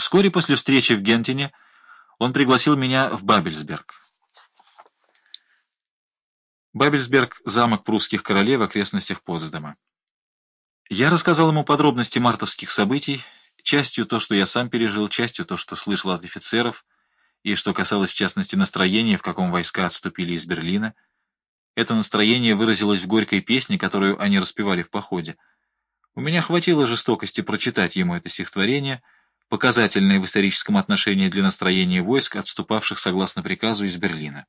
Вскоре после встречи в Гентине он пригласил меня в Бабельсберг. Бабельсберг — замок прусских королей в окрестностях Потсдама. Я рассказал ему подробности мартовских событий, частью то, что я сам пережил, частью то, что слышал от офицеров, и что касалось в частности настроения, в каком войска отступили из Берлина. Это настроение выразилось в горькой песне, которую они распевали в походе. У меня хватило жестокости прочитать ему это стихотворение — показательное в историческом отношении для настроения войск, отступавших согласно приказу из Берлина.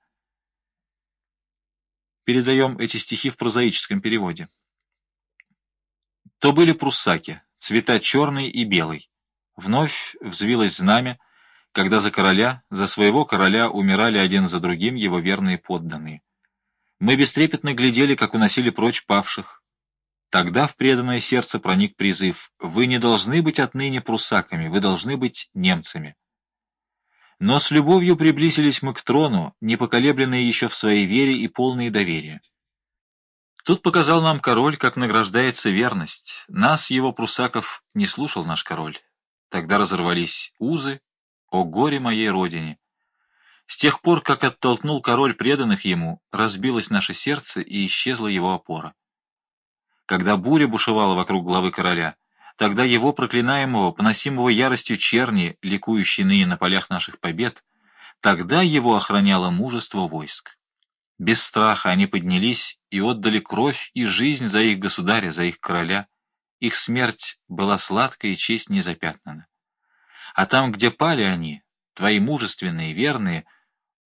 Передаем эти стихи в прозаическом переводе. То были пруссаки, цвета черный и белый. Вновь взвилось знамя, когда за короля, за своего короля умирали один за другим его верные подданные. Мы бестрепетно глядели, как уносили прочь павших, Тогда в преданное сердце проник призыв «Вы не должны быть отныне прусаками, вы должны быть немцами». Но с любовью приблизились мы к трону, непоколебленные еще в своей вере и полные доверия. Тут показал нам король, как награждается верность. Нас, его прусаков, не слушал наш король. Тогда разорвались узы, о горе моей родине. С тех пор, как оттолкнул король преданных ему, разбилось наше сердце и исчезла его опора. Когда буря бушевала вокруг главы короля, тогда его проклинаемого, поносимого яростью черни, ликующей ныне на полях наших побед, тогда его охраняло мужество войск. Без страха они поднялись и отдали кровь и жизнь за их государя, за их короля. Их смерть была сладкая и честь не запятнана. А там, где пали они, твои мужественные, верные,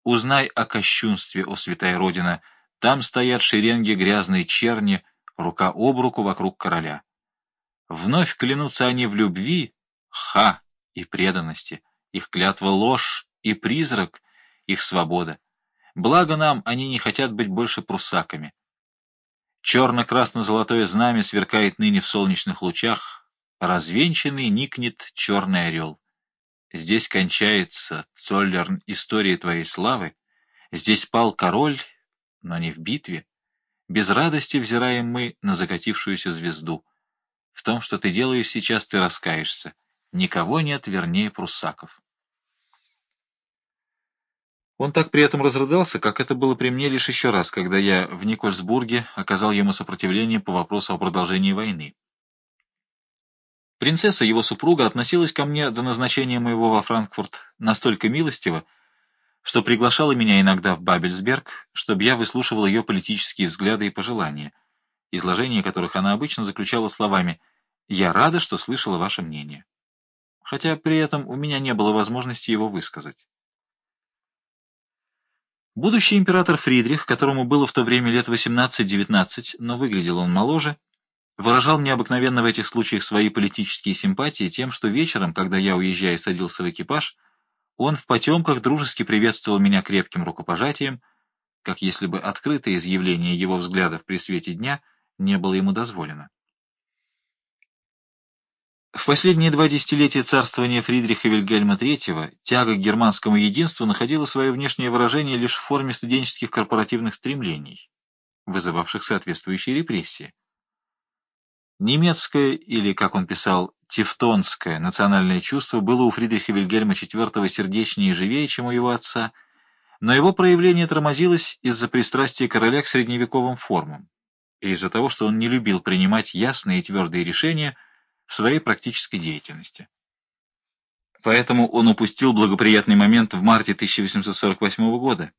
узнай о кощунстве, о святая Родина, там стоят шеренги грязной черни, рука об руку вокруг короля. Вновь клянутся они в любви, ха, и преданности, их клятва ложь и призрак, их свобода. Благо нам они не хотят быть больше прусаками. Черно-красно-золотое знамя сверкает ныне в солнечных лучах, развенчанный никнет черный орел. Здесь кончается, Цоллерн, история твоей славы, здесь пал король, но не в битве. Без радости взираем мы на закатившуюся звезду. В том, что ты делаешь сейчас, ты раскаешься. Никого нет вернее пруссаков. Он так при этом разрыдался, как это было при мне лишь еще раз, когда я в Никольсбурге оказал ему сопротивление по вопросу о продолжении войны. Принцесса, его супруга, относилась ко мне до назначения моего во Франкфурт настолько милостиво, что приглашала меня иногда в Бабельсберг, чтобы я выслушивал ее политические взгляды и пожелания, изложение которых она обычно заключала словами «Я рада, что слышала ваше мнение», хотя при этом у меня не было возможности его высказать. Будущий император Фридрих, которому было в то время лет 18-19, но выглядел он моложе, выражал необыкновенно в этих случаях свои политические симпатии тем, что вечером, когда я, уезжая, садился в экипаж, он в потемках дружески приветствовал меня крепким рукопожатием, как если бы открытое изъявление его взглядов при свете дня не было ему дозволено. В последние два десятилетия царствования Фридриха Вильгельма III тяга к германскому единству находила свое внешнее выражение лишь в форме студенческих корпоративных стремлений, вызывавших соответствующие репрессии. Немецкое, или, как он писал, тевтонское национальное чувство было у Фридриха Вильгельма IV сердечнее и живее, чем у его отца, но его проявление тормозилось из-за пристрастия короля к средневековым формам и из-за того, что он не любил принимать ясные и твердые решения в своей практической деятельности. Поэтому он упустил благоприятный момент в марте 1848 года,